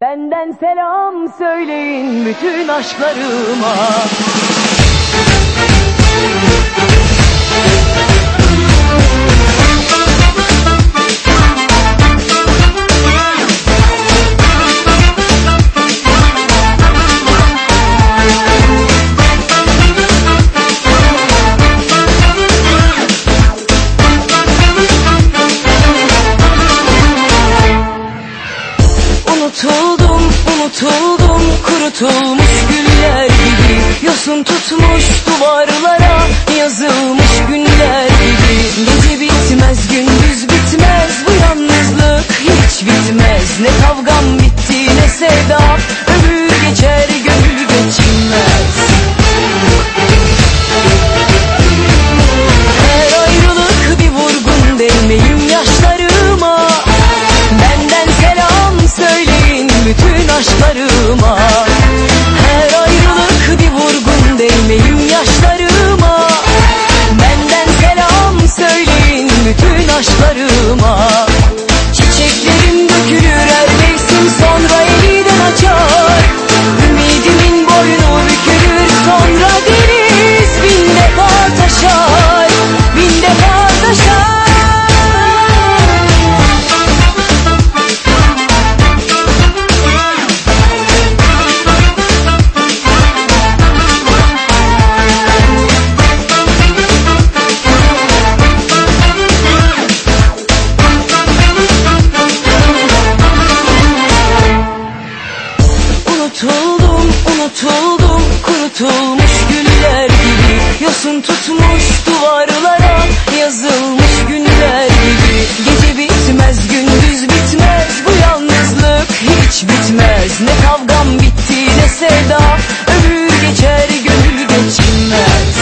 Benden selam söyleyin bütün aşklarıma. Unutuldum, kurutulmuş güller gibi Yosun tutmuş duvarlara, yazılmış günler gibi. Gece bitmez, gündüz bitmez, bu yalnızlık hiç bitmez. Ne kavgam bitti, ne sevdam, ömür geçer, gönül geçmez Her ayrılık bir vurgun değmeyim yaşlarıma. Benden selam söyleyin bütün aşklarıma aşklarıma gibi Yosun tutmuş duvarlara, yazılmış günler gibi. Gece bitmez, gündüz bitmez, bu yalnızlık hiç bitmez. Ne kavgam bitti, ne sevda, ömür geçer, gönül geçmez.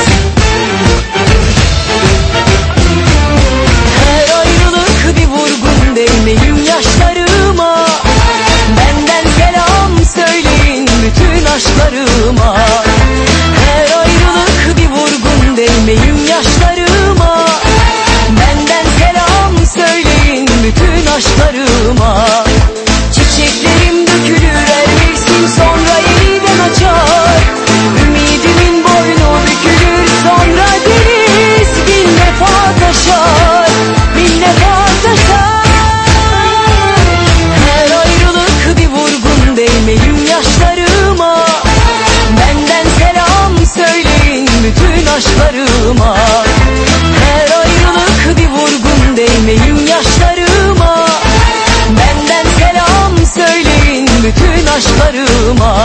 Her ayrılık bir vurgun değmeyim yaşlarıma. Benden selam söyleyin bütün aşklarıma yaşlarıma. Benden selam söyleyin bütün aşklarıma saçlarıma